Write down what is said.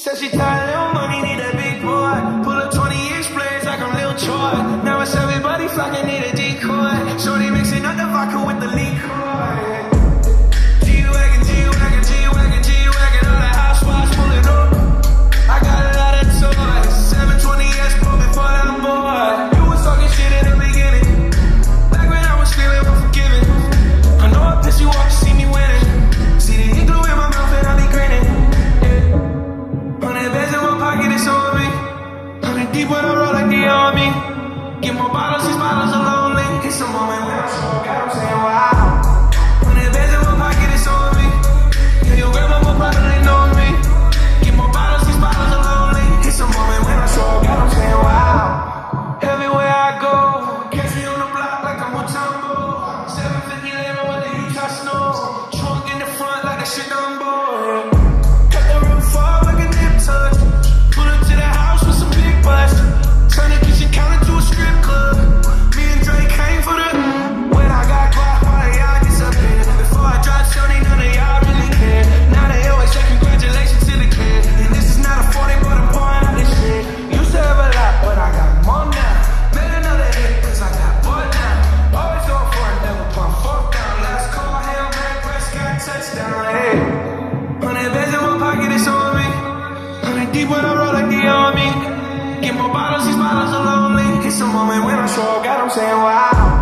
Says she tired of money. deep when I roll like the army. Get more bottles, these bottles alone. deep when I roll like the army. Get more bottles, these bottles are lonely. It's a moment when I show up, God, I'm saying wow.